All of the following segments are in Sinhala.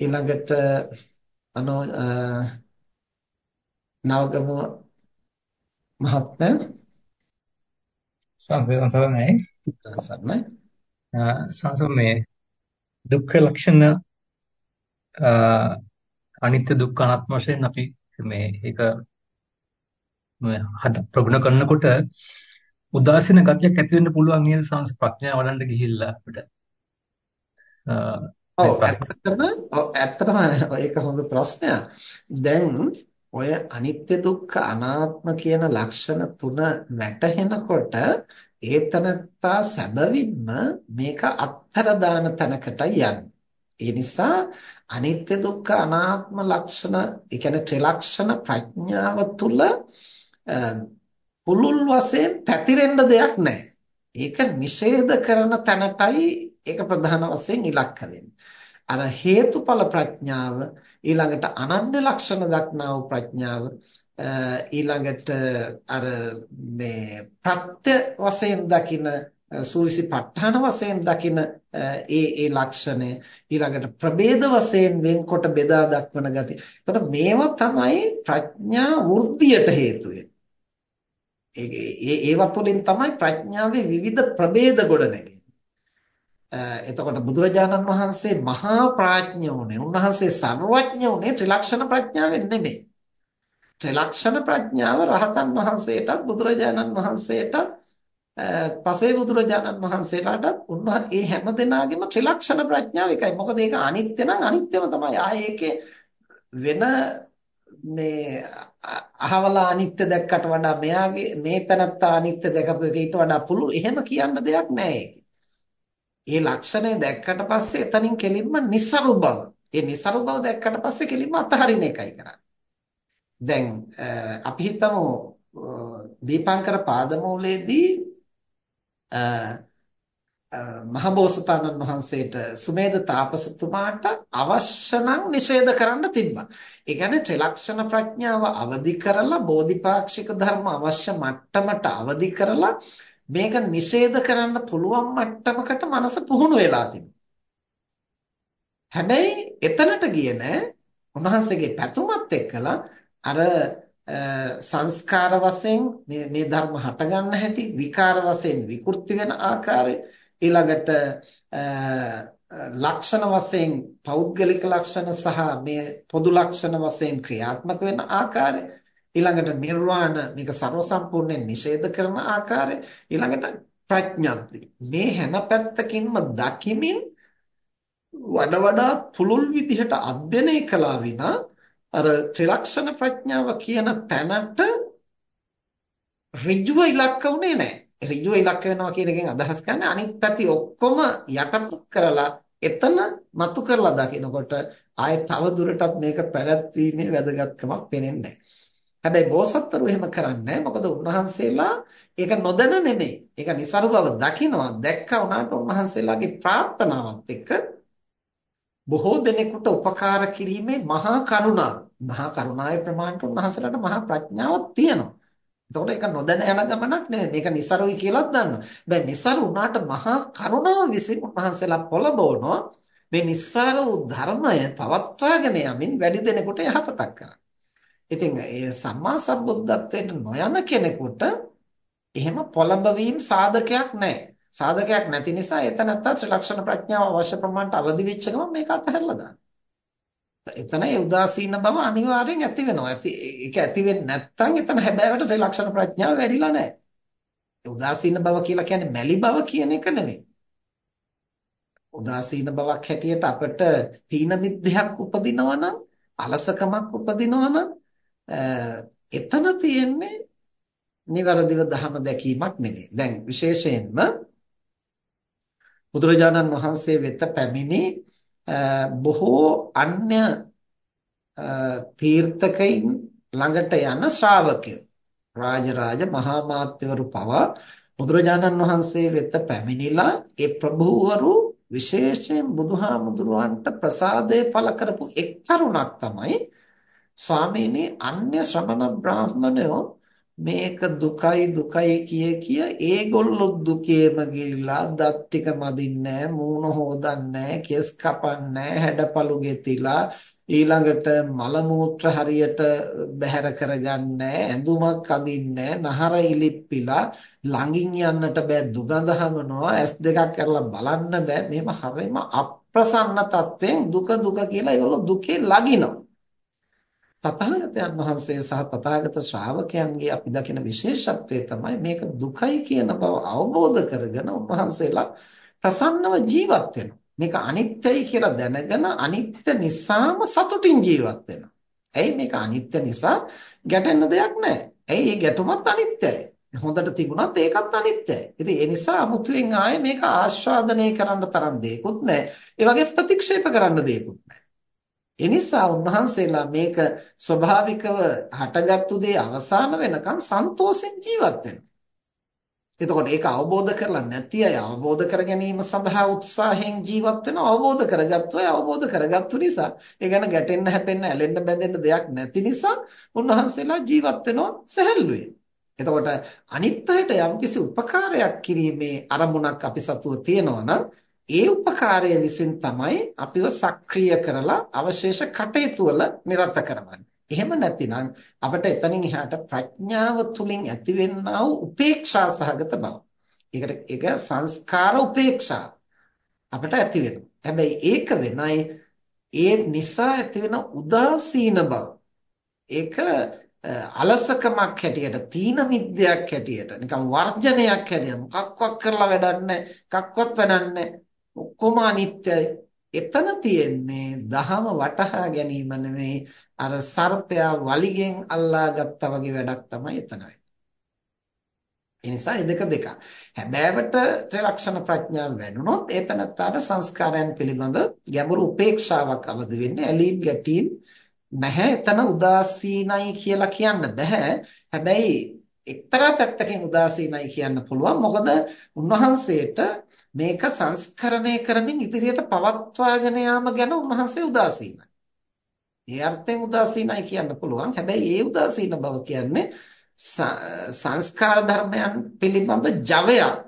ඊළඟට අනෝ නවගම මහත්මයා. සංසතරණයි සර්ණයි සංසම් දුක්ඛ ලක්ෂණ අනිත්‍ය දුක්ඛ අනාත්ම වශයෙන් අපි මේ ඒක හද ප්‍රගුණ කරනකොට උදාසීන ගතියක් ඇති වෙන්න පුළුවන් නේද? සංස ප්‍රඥාව වඩන්න ගිහිල්ලා අපිට ඔව් ඇත්තටම ඇත්තටම ඒක හොඳ ප්‍රශ්නයක්. දැන් ඔය අනිත්‍ය දුක්ඛ අනාත්ම කියන ලක්ෂණ තුන වැටහෙනකොට ඒතනත්තා සැබවින්ම මේක අත්තර දාන තැනකට යන්නේ. ඒ නිසා අනිත්‍ය දුක්ඛ අනාත්ම ලක්ෂණ, ඒ කියන්නේ ත්‍රිලක්ෂණ ප්‍රඥාව තුල පුළුල් වශයෙන් පැතිරෙන්න දෙයක් නැහැ. ඒක නිෂේධ කරන තැනටයි ඒක ප්‍රධාන වශයෙන් ඉලක්ක වෙන්නේ. අර හේතුඵල ප්‍රඥාව ඊළඟට අනන්‍ය ලක්ෂණ දක්නා වූ ප්‍රඥාව ඊළඟට අර මේ ප්‍රත්‍ය වශයෙන් දකින සූවිසි ප ဋ ාණ වශයෙන් දකින ඒ ඒ ලක්ෂණය ඊළඟට ප්‍රභේද වශයෙන් වෙන්කොට බෙදා දක්වන ගති. එතකොට මේවා තමයි ප්‍රඥා වෘද්ධියට හේතු වෙන්නේ. ඒ ඒවා තුළින් තමයි ප්‍රඥාවේ විවිධ ප්‍රභේද ගොඩ නැගෙන්නේ. එතකොට බුදුරජාණන් වහන්සේ මහා ප්‍රඥෝනේ උන්වහන්සේ සර්වඥ උනේ ත්‍රිලක්ෂණ ප්‍රඥාවෙන් නෙමෙයි. ත්‍රිලක්ෂණ ප්‍රඥාව රහතන් වහන්සේටත් බුදුරජාණන් වහන්සේටත් පසේ බුදුරජාණන් වහන්සේලාටත් උන්වහන්සේ හැම දෙනාගේම ත්‍රිලක්ෂණ ප්‍රඥාව එකයි. මොකද ඒක අනිත්‍ය නම් අනිත්‍යම තමයි. ආයේ ඒකේ වෙන මේ අහවලා අනිත්‍ය දැක්කට වඩා මෙයාගේ මේ තනත්තා අනිත්‍ය දැකපු එක ඊට වඩා පුළු එහෙම කියන්න දෙයක් නැහැ ඒ ලක්ෂණය දැක්කට පස්සේ එතනින් කෙලින්ම નિસරු බව. ඒ નિસරු බව දැක්කට පස්සේ කෙලින්ම අතහරින එකයි කරන්නේ. දැන් අපි හිතමු දීපංකර පාදමූලයේදී මහබෝසතාණන් වහන්සේට සුමේද තාපසතුමාට අවශ්‍ය නම් නිෂේධ කරන්න තිබ්බා. ඒ කියන්නේ ත්‍රිලක්ෂණ ප්‍රඥාව අවදි කරලා බෝධිපාක්ෂික ධර්ම අවශ්‍ය මට්ටමට අවදි කරලා මේක නිෂේධ කරන්න පුළුවන් මට්ටමකට මනස පුහුණු වෙලා තිබුණා. හැබැයි එතනට ගියේ නෑ උන්වහන්සේගේ පැතුමත් එක්කලා අර සංස්කාර වශයෙන් මේ මේ ධර්ම හට ගන්න හැටි විකාර වශයෙන් විකෘති වෙන ආකාරය ඊළඟට ලක්ෂණ වශයෙන් පෞද්ගලික ලක්ෂණ සහ මේ පොදු ලක්ෂණ වශයෙන් ක්‍රියාත්මක වෙන ආකාරය ඊළඟට නිර්වාණ මේක ਸਰව සම්පූර්ණයෙන් නිෂේධ කරන ආකාරය ඊළඟට ප්‍රඥප්ති මේ හැම පැත්තකින්ම දකිමින් වඩා වඩා පුළුල් විදිහට අධ්‍යයනය කළා විනා අර ත්‍රිලක්ෂණ ප්‍රඥාව කියන තැනට ඍජුව ඉලක්ක උනේ නැහැ. ඍජුව ඉලක්ක වෙනවා කියන එකෙන් අදහස් කරන්නේ අනිත් පැති ඔක්කොම යටපත් කරලා එතන මතු කරලා දකිනකොට ආයේ තව දුරටත් මේක පැවැත්වීමේ වැදගත්කමක් පේන්නේ නැහැ. හැබැයි බෝසත්වරු එහෙම කරන්නේ මොකද උන්වහන්සේලා ඒක නොදැන නෙමෙයි. ඒක નિસරු බව දකිනවා. දැක්කා උනාට උන්වහන්සේලාගේ ප්‍රාර්ථනාවත් එක්ක බොහෝ දෙනෙකුට උපකාර කිරීමේ මහා කරුණාව. මහා කරුණාවේ ප්‍රමාණයට උන්වහන්සේලාට මහා ප්‍රඥාවක් තියෙනවා. එතකොට ඒක නොදැන යන ගමනක් නෙමෙයි. මේක નિસරුයි කියලාත් දන්නවා. හැබැයි નિસරු උනාට මහා කරුණාව විසින් උන්වහන්සේලා පොළඹවනවා. මේ નિસරු ධර්මය පවත්වාගෙන යමින් වැඩි දෙනෙකුට යහපතක් කරනවා. ඉතින් ඒ සම්මා සම්බුද්ධත්වයට නොයන කෙනෙකුට එහෙම පොළඹවීම සාධකයක් නැහැ. සාධකයක් නැති නිසා එතනත්ත ත්‍රිලක්ෂණ ප්‍රඥාව අවශ්‍ය ප්‍රමාණයට අවදි වෙච්ච ගමන් මේක අතහැරලා දාන්න. එතන ඒ උදාසීන බව අනිවාර්යෙන් ඇති වෙනවා. ඇති ඒක ඇති වෙන්නේ නැත්නම් එතන හැබෑවට ත්‍රිලක්ෂණ ප්‍රඥාව වැඩිලා නැහැ. උදාසීන බව කියලා කියන්නේ මැලි බව කියන එක නෙමෙයි. උදාසීන බවක් හැටියට අපිට තීන මිද්දයක් උපදිනවා නම් අලසකමක් උපදිනවා නම් එතන තියෙන්නේ නිවැරදිව ධහම දැකීමක් නෙමෙයි. දැන් විශේෂයෙන්ම බුදුරජාණන් වහන්සේ වෙත පැමිණි බොහෝ අන්‍ය තීර්ථකයින් ළඟට යන ශ්‍රාවකයෝ රාජරාජ මහා මාත්‍යවරු පවා බුදුරජාණන් වහන්සේ වෙත පැමිණිලා ඒ ප්‍රභූවරු විශේෂයෙන් බුදුහාමුදුරුවන්ට ප්‍රසාදය පළ කරපු එක් කරුණක් තමයි ස්වාමීනි අන්‍ය ශ්‍රමණ බ්‍රාහ්මණයෝ මේක දුකයි දුකයි කිය කිය ඒගොල්ලෝ දුකේම ගිලිලා දත් ටික මදින්නේ මූණ හොදන්නේ කෙස් කපන්නේ හැඩපළු ගෙතිලා ඊළඟට මල මූත්‍ර හරියට බැහැර කරගන්නේ ඇඳුමක් අඳින්නේ නහර ඉලිප්පිලා ළඟින් යන්නට බෑ දුගඳ හමනවා ඇස් දෙකක් කරලා බලන්න බෑ. මෙහෙම හරිම අප්‍රසන්න තත්වෙන් දුක දුක කියලා ඒගොල්ලෝ දුකේ ලගිනවා. තථාගතයන් වහන්සේ සහ තථාගත ශ්‍රාවකයන්ගේ අපි දකින විශේෂත්වය තමයි මේක දුකයි කියන බව අවබෝධ කරගෙන උන්වහන්සේලා ප්‍රසන්නව ජීවත් වෙනවා. මේක අනිත්‍යයි කියලා දැනගෙන අනිත්‍ය නිසාම සතුටින් ජීවත් වෙනවා. ඇයි මේක අනිත්‍ය නිසා ගැටෙන්න දෙයක් නැහැ. ඇයි මේ ගැටුමත් අනිත්‍යයි. හොඳට තිබුණත් ඒකත් අනිත්‍යයි. ඉතින් ඒ නිසා අමුතුවෙන් ආයේ මේක ආස්වාදනය කරන්න තරම් දෙයක්වත් නැහැ. ඒ වගේ ප්‍රතික්ෂේප කරන්න දෙයක්වත් නැහැ. එනිසා උන්වහන්සේලා මේක ස්වභාවිකව හටගත්තු දේ අවසාන වෙනකන් සන්තෝෂෙන් ජීවත් වෙනවා. එතකොට ඒක අවබෝධ කරලා නැති අය අවබෝධ කර ගැනීම සඳහා උත්සාහයෙන් ජීවත් වෙනවා. අවබෝධ කරගත්තු අය අවබෝධ කරගත්තු නිසා ඒ ගැන ගැටෙන්න හැපෙන්න ඇලෙන්න බැඳෙන්න දෙයක් නැති නිසා උන්වහන්සේලා ජීවත් වෙනවා සැහැල්ලුවෙන්. එතකොට අනිත් අයට යම්කිසි උපකාරයක් කිරීමේ අරමුණක් අපි සතුව තියෙනවා නම් ඒ උපකාරය විසින් තමයි අපිව සක්‍රිය කරලා අවශේෂ කටයුතු වල නිරත කරවන්නේ. එහෙම නැතිනම් අපිට එතනින් එහාට ප්‍රඥාව තුලින් ඇතිවෙනා වූ උපේක්ෂා සහගත බව. ඒකට ඒක සංස්කාර උපේක්ෂා අපිට ඇති වෙනවා. හැබැයි ඒක වෙනයි ඒ නිසා ඇතිවෙන උදාසීන බව. ඒක අලසකමක් හැටියට තීන මිද්දයක් හැටියට නිකන් වර්ජනයක් හැටියට මොකක්වත් කරලා වැඩක් නැහැ. එකක්වත් වැඩක් නැහැ. ඔක්කොම අනිත්‍යයි. එතන තියෙන්නේ දහම වටහා ගැනීම නෙමෙයි අර සර්පයා වලිගෙන් අල්ලා ගත්තා වගේ වැඩක් තමයි එතන ඒ නිසා මේ දෙක දෙක. හැබෑවට ත්‍රිලක්ෂණ ප්‍රඥාව වැඩුණොත් ඒතනත්තාට සංස්කාරයන් පිළිබඳ ගැඹුරු උපේක්ෂාවක් අවදි වෙන්නේ ඇලීම් ගැටීම් නැහැ. එතන උදාසීනයි කියලා කියන්න බෑ. හැබැයි එක්තරා පැත්තකින් උදාසීනයි කියන්න පුළුවන්. මොකද උන්වහන්සේට මේක සංස්කරණය කරමින් ඉදිරියට පවත්වාගෙන යාම ගැන උන්වහන්සේ උදාසීනයි. ඒ අර්ථයෙන් උදාසීනයි කියන්න පුළුවන්. හැබැයි ඒ උදාසීන බව කියන්නේ සංස්කාර ධර්මයන් පිළිබඳ ජවයක්.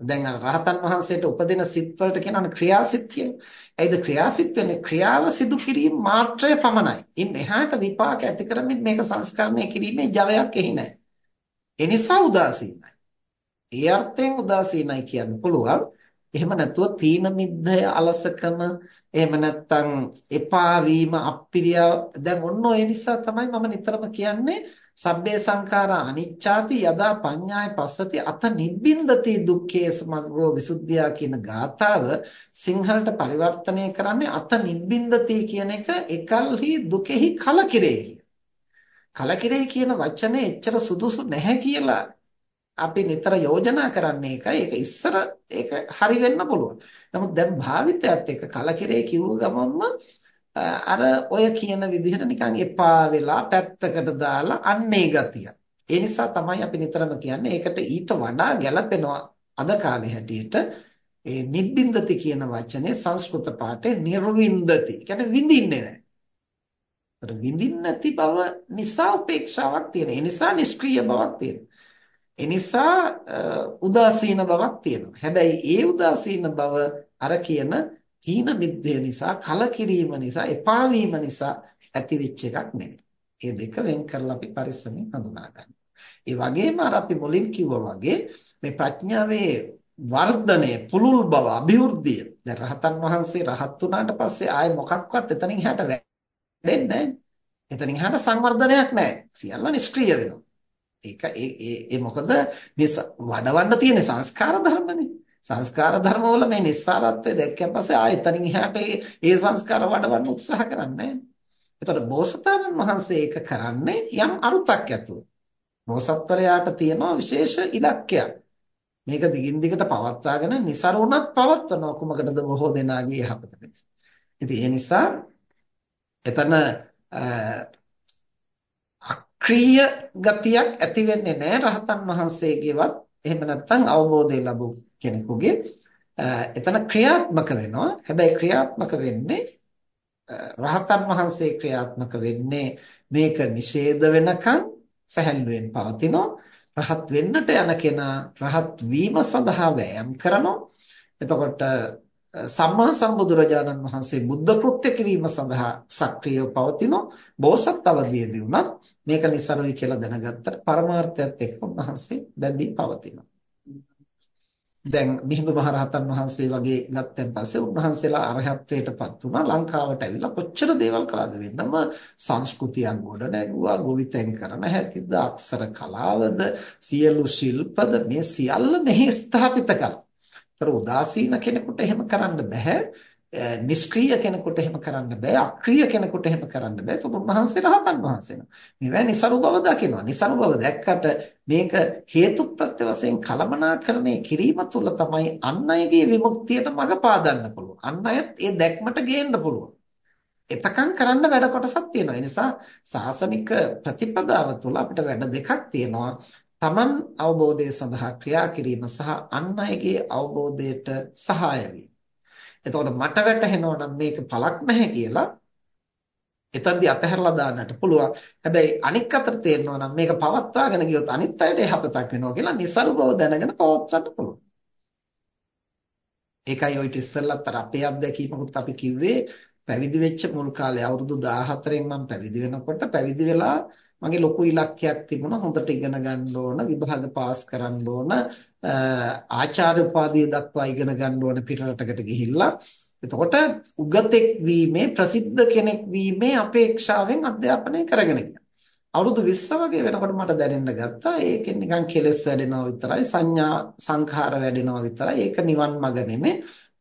දැන් අර රහතන් වහන්සේට උපදින සිත් වලට කියනවනේ ක්‍රියාසිත කියලා. ඒයිද ක්‍රියාසිත වෙන්නේ ක්‍රියාව සිදු කිරීම මාත්‍රය පමණයි. ඉන් එහාට විපාක ඇති කරමින් මේක සංස්කරණය කිරීමේ ජවයක් එහි නැහැ. ඒ නිසා උදාසීනයි. ඒ අර්ථයෙන් උදාසීනයි කියන්න පුළුවන්. එහෙම නැතුව තීන මිද්දය අලසකම එහෙම නැත්නම් එපා වීම අප්පිරිය දැන් ඔන්න ඔය නිසා තමයි මම නිතරම කියන්නේ සබ්බේ සංඛාරා අනිච්චාති යදා පඤ්ඤාය පස්සති අත නිබ්බින්දති දුක්ඛේ සමග්ගෝ විසුද්ධියා කියන ගාථාව සිංහලට පරිවර්තනය කරන්නේ අත නිබ්බින්දති කියන එක එකල්හි දුකෙහි කලකිරේ කලකිරේ කියන වචනේ එච්චර සුදුසු නැහැ කියලා අපි නිතර යෝජනා කරන්නේ ඒකයි. ඒක ඉස්සර ඒක හරි වෙන්න පුළුවන්. නමුත් දැන් භාවිතයත් එක්ක කලකිරේ කිව්ව ගමන්ම අර ඔය කියන විදිහට නිකන් එපා වෙලා පැත්තකට දාලා අන්නේ ගතිය. ඒ නිසා තමයි අපි නිතරම කියන්නේ ඒකට ඊට වඩා ගැළපෙනවා අද කාලේ හැටියට ඒ නිබ්බින්දති කියන වචනේ සංස්කෘත පාඨේ නිර්වින්දති. කියන්නේ විඳින්නේ නැහැ. ඒතර විඳින්න නැති බව නිසා උපේක්ෂාවක් තියෙන. ඒ නිසා නිෂ්ක්‍රීය බවක් තියෙනවා. එනිසා උදාසීන බවක් තියෙනවා. හැබැයි ඒ උදාසීන බව අර කියන හීන මිද්දේ නිසා, කලකිරීම නිසා, එපා වීම නිසා ඇතිවෙච්ච එකක් නෙවෙයි. මේ දෙක වෙන් කරලා අපි පරිස්සමෙන් හඳුනා ගන්න. ඒ වගේම අර අපි මුලින් කිව්වා වගේ මේ ප්‍රඥාවේ වර්ධනය, පුළුල් බව, અભිවෘද්ධිය. දැන් රහතන් වහන්සේ රහත් වුණාට පස්සේ ආයේ මොකක්වත් එතනින් එහාට වැඩෙන්නේ නැහැ. එතනින් එහාට සංවර්ධනයක් නැහැ. සියල්ල නිෂ්ක්‍රීය වෙනවා. ඒක ඒ ඒ මොකද මේ වඩවන්න තියෙන සංස්කාර ධර්මනේ. සංස්කාර ධර්ම වල මේ නිස්සාරත්වය දැක්කන් පස්සේ ආයතනින් එහාට ඒ සංස්කාර වඩවන්න උත්සාහ කරන්නේ නැහැ. එතකොට බෝසතාණන් වහන්සේ ඒක කරන්නේ යම් අරුතක් ඇතුව. බෝසත්වරයාට තියෙනවා විශේෂ ඉලක්කයක්. මේක දිගින් දිගට පවත්වාගෙන નિසරුණත් පවත්වනවා කුමකටද බොහෝ දෙනාගේ යහපත පිණිස. ඉතින් ඒ නිසා එතන ක්‍රීය ගතියක් ඇති වෙන්නේ නැහැ රහතන් වහන්සේගේවත් එහෙම නැත්නම් අවබෝධය ලැබු කෙනෙකුගේ එතන ක්‍රියාත්මක වෙනවා හැබැයි ක්‍රියාත්මක වෙන්නේ රහතන් වහන්සේ ක්‍රියාත්මක වෙන්නේ මේක නිෂේධ වෙනකන් සැහැල්ලුවෙන් පවතිනවා. රහත් වෙන්නට යන කෙනා රහත් වීම සඳහා වෑයම් කරනවා. එතකොට සම්මා සම්බුදුරජාණන් වහන්සේ බුද්ධ කෘත්‍ය කිරීම සඳහා සක්‍රියව පවතිනවා. බෝසත් අවදීදී උනත් මේක નિසරුයි කියලා දැනගත්තට පරමාර්ථයත් එක්ක උන්වහන්සේ බැඳී පවතිනවා. දැන් මිහිඳු මහරහතන් වහන්සේ වගේ ගත්තන් පස්සේ උන්වහන්සේලා අරහත්ත්වයටපත් වුණා ලංකාවට ඇවිල්ලා කොච්චර දේවල් කළාද වෙන්නම සංස්කෘතියක් ගොඩ නැගුවා ගොවිතැන් කරන හැටිද අක්ෂර කලාවද සියලු ශිල්පද මේ සියල්ල මෙහි ස්ථාපිත කළා. ඒතර උදාසීන කෙනෙකුට එහෙම කරන්න බෑ. නිෂ්ක්‍රීය කෙනෙකුට එහෙම කරන්න බෑ. අක්‍රීය කෙනෙකුට එහෙම කරන්න බෑ. ඒක උන්වහන්සේ රහතන් වහන්සේ නම මේවා નિසරු බව දකිනවා. નિසරු බව දැක්කට මේක හේතු ප්‍රත්‍ය වශයෙන් කලමනාකරණය කිරීම තුළ තමයි අන් අයගේ විමුක්තියට මඟ පාදන්න පුළුවන්. අන් අයත් ඒ දැක්මට ගේන්න පුළුවන්. එතකන් කරන්න වැඩ කොටසක් තියෙනවා. ඒ නිසා සාසනික ප්‍රතිපදාව තුළ අපිට වැඩ දෙකක් තියෙනවා. තමන් අවබෝධය සඳහා ක්‍රියා කිරීම සහ අන් අයගේ අවබෝධයට සහාය වීම එතකොට මට වැටහෙනවා නම් මේක පළක් නැහැ කියලා එතනදී අතහැරලා දාන්නට පුළුවන්. හැබැයි අනික් අතට තේරෙනවා නම් මේක පවත්වාගෙන ගියොත් අනිත් අයට යහපතක් වෙනවා කියලා નિසරු බව දැනගෙන පවත්වන්න පුළුවන්. ඒකයි ඔය ඉස්සෙල්ලත් අර අපේ අත්දැකීමකුත් අපි කිව්වේ පැවිදි වෙච්ච මුල් කාලේ අවුරුදු 14න් මම පැවිදි වෙනකොට පැවිදි වෙලා මගේ ලොකු ඉලක්කයක් තිබුණා. හොඳට ඉගෙන ගන්න ඕන විභාග පාස් කරන්න ඕන ආචාර්ය උපාධිය දක්වා ඉගෙන ගන්න ඕන පිටරටකට ගිහිල්ලා. එතකොට උගතෙක් වීමේ ප්‍රසිද්ධ කෙනෙක් වීමේ අපේක්ෂාවෙන් අධ්‍යාපනය කරගෙන අවුරුදු 20 වගේ වෙනකොට මට දැනෙන්න ගත්තා ඒකෙන් නිකන් කෙලස් වැඩෙනවා විතරයි සංඥා සංඛාර වැඩෙනවා විතරයි. ඒක නිවන් මඟ නෙමෙයි.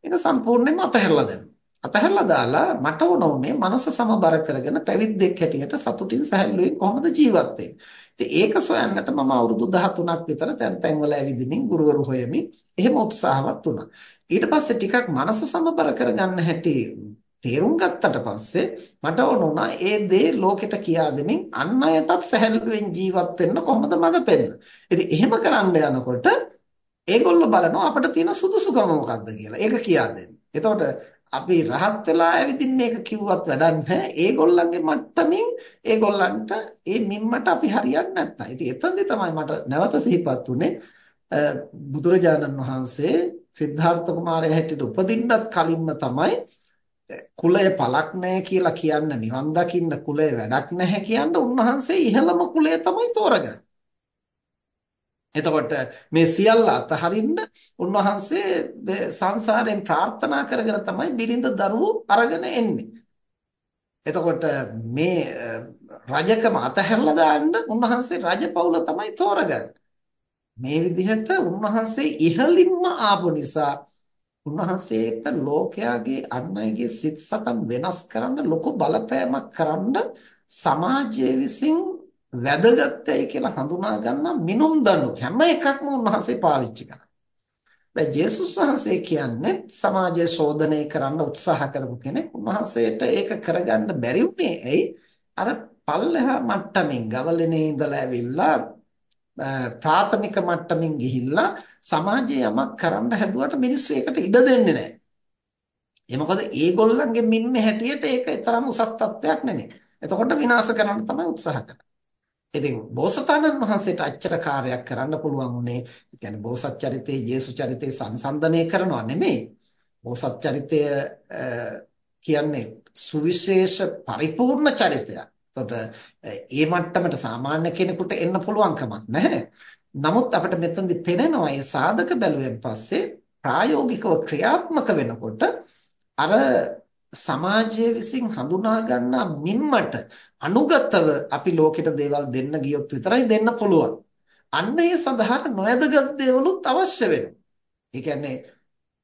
මේක සම්පූර්ණයෙන්ම අතහැරලා දැම්මා අතහැරලා දාලා මට ඕන උනේ මනස සමබර කරගෙන පැවිද්දෙක් හැටියට සතුටින් සැහැල්ලුවෙන් කොහොමද ජීවත් වෙන්නේ. ඉතින් ඒක සොයන්නට මම අවුරුදු 13ක් විතර තැන් තැන් වල ඇවිදින්මින් ගුරුවරු හොයමින් එහෙම උත්සාහවත් වුණා. ඊට පස්සේ ටිකක් මනස සමබර කරගන්න හැටි තේරුම් ගත්තට පස්සේ මට ඕන වුණා ඒ දේ ලෝකෙට කියා දෙමින් අන් අයටත් සැහැල්ලුවෙන් ජීවත් වෙන්න කොහොමද මඟ පෙන්න. ඉතින් එහෙම කරන්න යනකොට ඒගොල්ලෝ බලනවා අපිට තියෙන සුදුසුකම මොකක්ද කියලා. ඒක කියා දෙන්න. එතකොට අපි රහත් වෙලා ඇවිදින් මේක කිව්වත් වැඩක් නැහැ. ඒගොල්ලන්ගේ මට්ටමින් ඒගොල්ලන්ට ඒ මිම්මට අපි හරියන්නේ නැත්තම්. ඉතින් එතනදී තමයි මට නැවත සිහිපත් උනේ බුදුරජාණන් වහන්සේ සිද්ධාර්ථ කුමාරයා හැටියට උපදින්නත් කලින්ම තමයි කුලය පළක් නැහැ කියලා කියන්න නිවන් දකින්න කුලය වැඩක් නැහැ කියන්න උන්වහන්සේ ඉහළම කුලය තමයි තෝරගන්නේ. එතකොට මේ සියල්ල අතහරින්න උන්වහන්සේ සංසාරයෙන් ප්‍රාර්ථනා කරගෙන තමයි බිරිඳ දරුවෝ අරගෙන එන්නේ. එතකොට මේ රජකම අතහැරලා දාන්න උන්වහන්සේ රජපෞල තමයි තෝරගන්නේ. මේ විදිහට උන්වහන්සේ ඉහළින්ම ආපු නිසා උන්වහන්සේට ලෝකයාගේ අන් අයගේ සිත් සතන් වෙනස් කරන්න ලොකු බලපෑමක් කරන්න සමාජය විසින් වැදගත්යි කියලා හඳුනා ගන්න මිනුම් දඬු හැම එකක්ම උන්වහන්සේ පාවිච්චි කරා. දැන් ජේසුස් වහන්සේ කියන්නේ සමාජය ශෝධනය කරන්න උත්සාහ කරපු කෙනෙක්. උන්වහන්සේට ඒක කරගන්න බැරි වුණේ ඇයි? අර පල්ලෙහා මට්ටමින් ගවලනේ ඉඳලා ඇවිල්ලා ප්‍රාථමික මට්ටමින් ගිහිල්ලා සමාජයේ යමක් කරන්න හැදුවට මිනිස්සු ඒකට ඉඩ දෙන්නේ නැහැ. ඒ මොකද ඒගොල්ලන්ගේ මිම්මේ හැටියට ඒක තරම් උසස් තත්ත්වයක් නෙමෙයි. එතකොට විනාශ කරන්න තමයි උත්සාහ කරන්නේ. ඉතින් බෝසතාණන් වහන්සේට අච්චර කාර්යයක් කරන්න පුළුවන් උනේ කියන්නේ බෝසත් චරිතේ යේසු චරිතේ සංසන්දනය කරනවා නෙමෙයි. බෝසත් චරිතය කියන්නේ සුවිශේෂ පරිපූර්ණ චරිතයක්. එතකොට ඒ මට්ටමට සාමාන්‍ය කෙනෙකුට එන්න පුළුවන් කමක් නැහැ. නමුත් අපිට මෙතනදි පේනවා මේ සාධක බැලුවෙන් පස්සේ ප්‍රායෝගිකව ක්‍රියාත්මක වෙනකොට අර සමාජය විසින් හඳුනා ගන්නා මින්මට අනුගතව අපි ලෝකෙට දේවල් දෙන්න ගියොත් විතරයි දෙන්න පුළුවන්. අන්න ඒ සඳහා නොයදගත් දේවලුත් අවශ්‍ය වෙනවා. ඒ කියන්නේ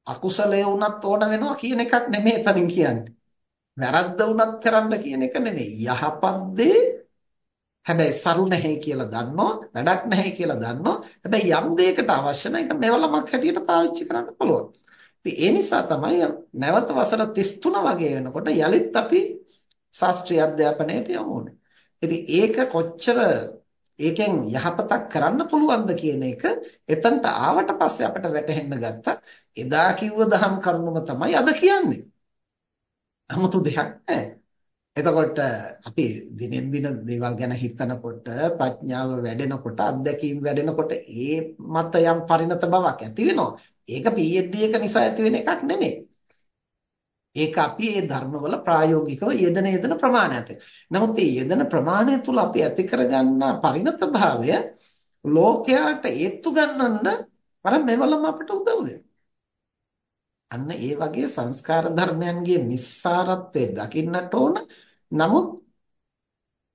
අකුසලයේ වුණත් ඕන වෙනවා කියන එකක් නෙමෙයි එතනින් කියන්නේ. වැරද්ද වුණත් කරන්න කියන එක නෙමෙයි. යහපත් දේ හැබැයි සරු නැහැ කියලා දන්නෝ, වැඩක් නැහැ කියලා දන්නෝ. හැබැයි යම් දෙයකට අවශ්‍ය නැහැ ඒක මෙවලමක් හැටියට පාවිච්චි කරන්න පුළුවන්. ඒ නිසා තමයි නැවත වසර 33 වගේ වෙනකොට යලිත් අපි ශාස්ත්‍රීය අධ්‍යාපනයට යමු ඕනේ. ඉතින් ඒක කොච්චර ඒකෙන් යහපතක් කරන්න පුළුවන්ද කියන එක එතනට ආවට පස්සේ අපිට වැටහෙන්න ගත්තා. එදා කිව්ව දහම් කරුණම තමයි අද කියන්නේ. 아무තු දෙයක් නැහැ. එතකොට අපි දිනෙන් දින දේවල් ගැන හිතනකොට ප්‍රඥාව වැඩෙනකොට අත්දැකීම් වැඩෙනකොට ඒ මත යම් පරිණත බවක් ඇති වෙනවා. ඒක PhD එක නිසා ඇති වෙන එකක් නෙමෙයි. ඒක අපි මේ ධර්මවල ප්‍රායෝගිකව යෙදෙන යෙදෙන ප්‍රමාණයත්. නමුත් මේ යෙදෙන ප්‍රමාණය තුල අපි ඇති කරගන්න පරිණත භාවය ලෝකයට ඒත්තු ගන්නන්න අර මෙවලම අපට උදව් අන්න ඒ වගේ සංස්කාර ධර්මයන්ගේ නිස්සාරත්වය දකින්නට ඕන. නමුත්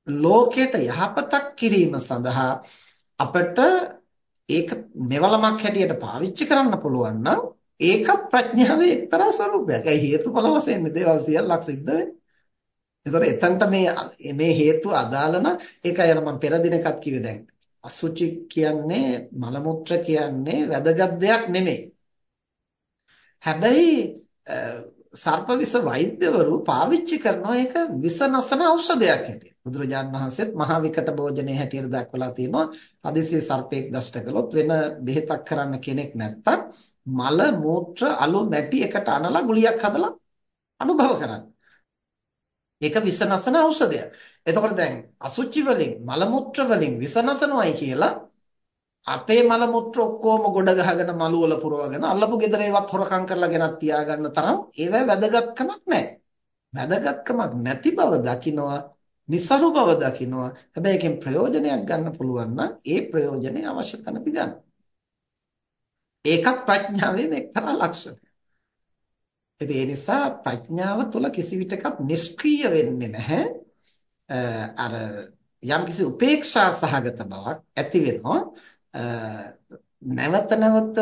ලෝකයට යහපතක් කිරීම සඳහා අපට ඒක මෙවලමක් හැටියට පාවිච්චි කරන්න පුළුවන් නම් ඒකත් ප්‍රඥාවේ එක්තරා ස්වરૂපයක්. ඒ හේතුඵල වශයෙන් දේවල් සියල්ලක් සිද්ධ වෙන්නේ. ඒතර එතනට මේ මේ හේතු අදාළ නම් ඒකයි අර මම පෙර දිනකත් කිව්වේ දැන්. අසුචි කියන්නේ මල මුත්‍ර කියන්නේ වැදගත් දෙයක් නෙමෙයි. හැබැයි සර්පවිස වෛද්‍යවරු පාවිච්චි කරනවා ඒක විස නසන ඖෂධයක් හැටියට. බුදුරජාණන් වහන්සේත් මහා විකට භෝජනයේ හැටියට දක්වලා තියෙනවා. හදිසියේ සර්පෙක් දෂ්ට කළොත් වෙන බෙහෙතක් කරන්න කෙනෙක් නැත්තම් මල මූත්‍ර අලු මැටි එකට අනලා ගුලියක් හදලා අනුභව කරන්න. ඒක විසනසන ඖෂධයක්. එතකොට දැන් අසුචි වලින් මල මුත්‍ර වලින් විසනසනවයි කියලා අපේ මල මුත්‍ර ඔක්කොම ගොඩ ගහගෙන මළු වල පුරවගෙන අල්ලපු ගෙදර ඒවත් හොරකම් කරලා ගෙනත් තියාගන්න තරම් ඒවැ වැදගත්කමක් නැහැ. වැදගත්කමක් නැති බව දකිනවා, નિසරු බව දකිනවා. හැබැයි එකෙන් ප්‍රයෝජනයක් ගන්න පුළුවන් නම් ඒ ප්‍රයෝජනේ අවශ්‍ය තැනදී ගන්න. ඒකත් ප්‍රඥාවේ එක්තරා ලක්ෂණයක්. ඉතින් ඒ නිසා ප්‍රඥාව තුළ කිසි විටකත් නිෂ්ක්‍රීය වෙන්නේ නැහැ. අර යම්කිසි උපේක්ෂා සහගත බවක් ඇති වෙනවා. නැවත නැවත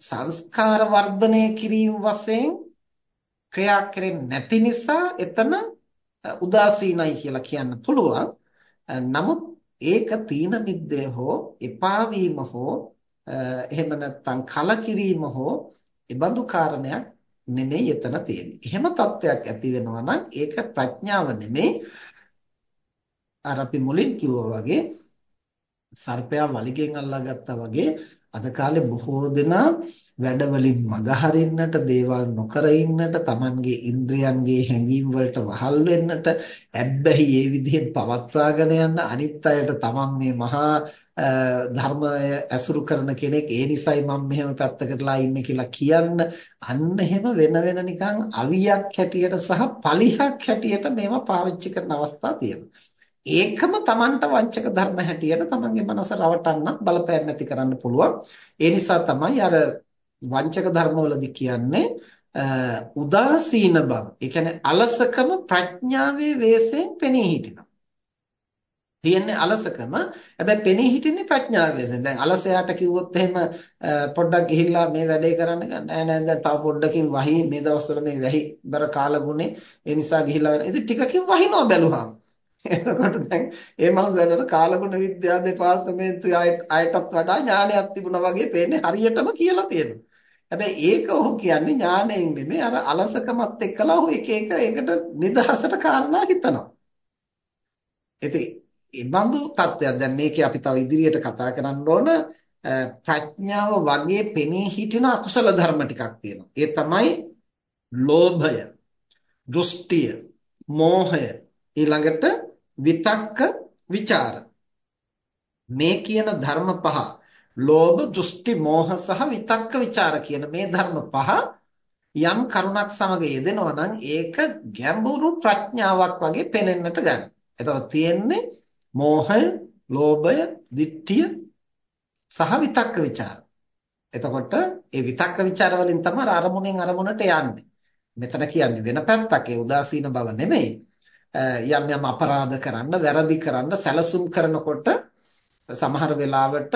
සංස්කාර වර්ධනය කිරීම වශයෙන් ක්‍රියා කරන්නේ නැති නිසා එතන උදාසීනයි කියලා කියන්න පුළුවන්. නමුත් ඒක තීන මිද්දය හෝ එපා වීම හෝ එහෙම නැත්නම් කලකිරීම හෝ ඉබඳු කාරණයක් නෙමෙයි එතන තියෙන්නේ. එහෙම තත්වයක් ඇති වෙනවා නම් ඒක ප්‍රඥාව නෙමෙයි. අර අපි මුලින් කිව්වා වගේ සර්පයා වලිගෙන් අල්ලාගත්තා වගේ අද කාලේ බොහෝ දෙනා වැඩවලින් මගහරින්නට දේවල් නොකර ඉන්නට Tamanගේ ඉන්ද්‍රයන්ගේ හැඟීම් වලට වහල් වෙන්නට ඇබ්බැහි ඒ විදිහෙන් පවත්වාගෙන යන්න අනිත් අයට Taman මේ මහා ධර්මය ඇසුරු කරන කෙනෙක් ඒ නිසයි මම මෙහෙම පැත්තකටලා ඉන්නේ කියලා කියන්න. අන්න එහෙම වෙන වෙන නිකන් අවියක් හැටියට සහ පලිහක් හැටියට මේවා පාවිච්චි කරන අවස්ථා තියෙනවා. ඒකම Tamanට වංචක ධර්ම හැටියට Tamanගේ මනස රවටන්නත් බලපෑම් නැති කරන්න පුළුවන්. ඒ නිසා තමයි අර වංචක ධර්මවලදී කියන්නේ උදාසීන බව. ඒ කියන්නේ අලසකම ප්‍රඥාවේ වේසයෙන් පෙනී හිටිනවා. තියෙන්නේ අලසකම. හැබැයි පෙනී හිටින්නේ ප්‍රඥාවේ වේසයෙන්. දැන් අලසයාට කිව්වොත් එහෙම පොඩ්ඩක් ගිහිල්ලා මේ වැඩේ කරන්න නෑ නෑ දැන් තව පොඩ්ඩකින් වහී මේ දවස්වල මේ වැහි බර කාලගුණේ ඒ නිසා ගිහිල්ලා ඉතින් ටිකකින් වහිනවා බැලුවාම. එතකොට දැන් මේ මනුස්සයාට කාලගුණ විද්‍යා දෙපාර්තමේන්තුවේ අයටත් වඩා ඥානයක් තිබුණා වගේ පේන්නේ හරියටම කියලා තියෙනවා. හැබැයි ඒක ඔහු කියන්නේ ඥාණයෙන් නෙමෙයි අර අලසකමත් එක්කලා ඔහු එක එක ඒකට නිදහසට කාරණා හිතනවා. ඉතින් මේ බඳු තත්ත්වයක් දැන් මේකේ අපි තව ඉදිරියට කතා කරන්න ඕන ප්‍රඥාව වගේ පෙනී හිටින අකුසල ධර්ම ටිකක් තියෙනවා. ඒ තමයි ලෝභය, දෘෂ්ටිය, මෝහය, ඊළඟට විතක්ක ਵਿਚාර මේ කියන ධර්ම පහ ලෝභ දෘෂ්ටි මෝහ සහ විතක්ක ਵਿਚාර කියන මේ ධර්ම පහ යම් කරුණක් සමග යෙදෙනවා නම් ඒක ගැඹුරු ප්‍රඥාවක් වගේ පෙනෙන්නට ගන්න. එතකොට තියෙන්නේ මෝහය, ලෝභය, ditthිය සහ විතක්ක ਵਿਚාර. එතකොට ඒ විතක්ක ਵਿਚාර වලින් තමයි අරමුණෙන් අරමුණට යන්නේ. මෙතන කියන්නේ වෙන පැත්තක් ඒ උදාසීන බව නෙමෙයි. යම් යම් අපරාධ කරන්න, වැරදි කරන්න සැලසුම් කරනකොට සමහර වෙලාවට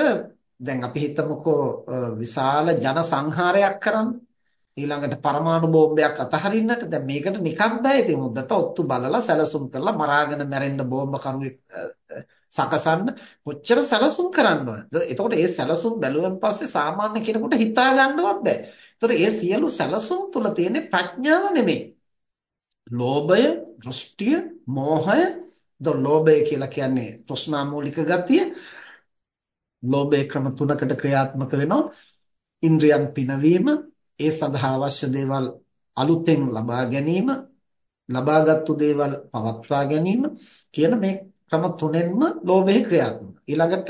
දැන් අපි හිතමුකෝ විශාල ජන සංහාරයක් කරන්න. ඊළඟට පරමාණු බෝම්බයක් අතහරින්නට දැන් මේකට නිකම් බෑ. ඉතින් හොඳට ඔත්තු බලලා සැලසුම් කරලා මරාගෙන මැරෙන්න බෝම්බ කරුවෙක් සකසන්න කොච්චර සැලසුම් කරන්න ඕනද එතකොට ඒ සැලසුම් බැලුවන් පස්සේ සාමාන්‍ය කෙනෙකුට හිතා ගන්නවත් බෑ. එතකොට ඒ සියලු සැලසුම් තුල තියෙන ප්‍රඥාව නෙමෙයි. ලෝභය, දෘෂ්ටිය, මෝහය, ද ලෝභය කියලා කියන්නේ තෘෂ්ණා මූලික ගතිය. ලෝභයේ ක්‍රම තුනකට ක්‍රියාත්මක වෙනවා. ඉන්ද්‍රියන් පිනවීම, ඒ සඳහා අවශ්‍ය දේවල් අලුතෙන් ලබා ගැනීම, ලබාගත්තු දේවල් පවත්වා ගැනීම කියන මේ ක්‍රම තුනෙන්ම ලෝභය ක්‍රියාත්මක. ඊළඟට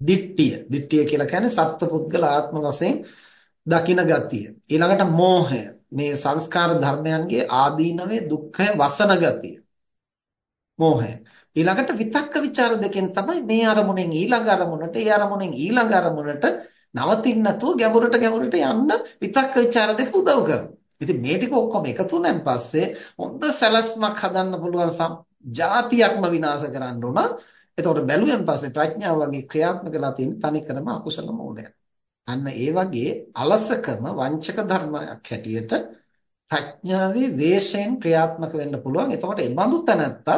දිට්ඨිය. දිට්ඨිය කියලා කියන්නේ සත්පුද්ගල ආත්ම වශයෙන් දකින ගතිය. ඊළඟට මෝහය. මේ සංස්කාර ධර්මයන්ගේ ආදීනවේ දුක්ඛය වසන ගතිය. මෝහය. ඊළඟට විතක්ක ਵਿਚාර දෙකෙන් තමයි මේ අරමුණෙන් ඊළඟ අරමුණට, ඒ අරමුණෙන් ඊළඟ අරමුණට නවතින්න නැතුව ගැඹුරට ගැඹුරට යන්න විතක්ක ਵਿਚාර දෙක උදව් කරනවා. ඉතින් මේ ටික ඔක්කොම එකතු වෙනන් පස්සේ හොඳ සැලැස්මක් හදන්න පුළුවන් සම් જાතියක්ම විනාශ කරන්න උනා. එතකොට බැලුවෙන් පස්සේ ප්‍රඥාව වගේ ක්‍රියාත්මක වෙලා තියෙන තනිකරම අකුසල මූලයක්. අන්න ඒ වගේ අලසකම වංචක ධර්මයක් හැටියට ප්‍රඥාවේ වේශයෙන් ක්‍රියාත්මක වෙන්න පුළුවන්. එතකොට ඒ බඳු තැනත්තත්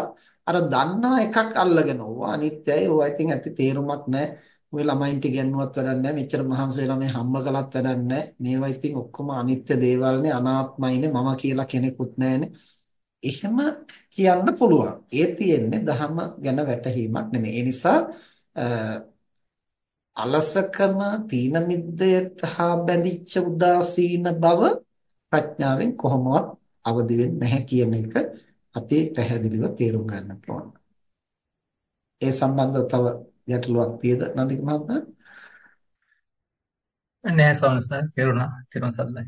අර දන්නා එකක් අල්ලගෙන ඕවා අනිත්‍යයි. ඕවා ඉතින් ඇති තේරුමක් නැහැ. ඔය ළමයින්ට ඉගෙනුවත් වැඩක් නැහැ. මෙච්චර මහන්සි වෙලා මේ හම්බ කළත් වැඩක් නැහැ. මේවා ඉතින් ඔක්කොම අනිත්‍ය දේවල්නේ අනාත්මයිනේ මම කියලා කෙනෙකුත් නැහැනේ. එහෙම කියන්න පුළුවන්. ඒ තියෙන්නේ ධහම ගැන වැටහීමක් නෙමෙයි. ඒ නිසා අලසකම තීන මිද්දයට හා බැඳිච්ච උදාසීන බව ප්‍රඥාවෙන් කොහොමවත් අවදි වෙන්නේ නැහැ කියන එක අපි පැහැදිලිව තේරුම් ගන්න ඕන. ඒ සම්බන්ධව තව ගැටලුවක් තියද නන්දික මහත්මයා? නෑ සෝනස තේරුණා. තේරුම් සද්දයි.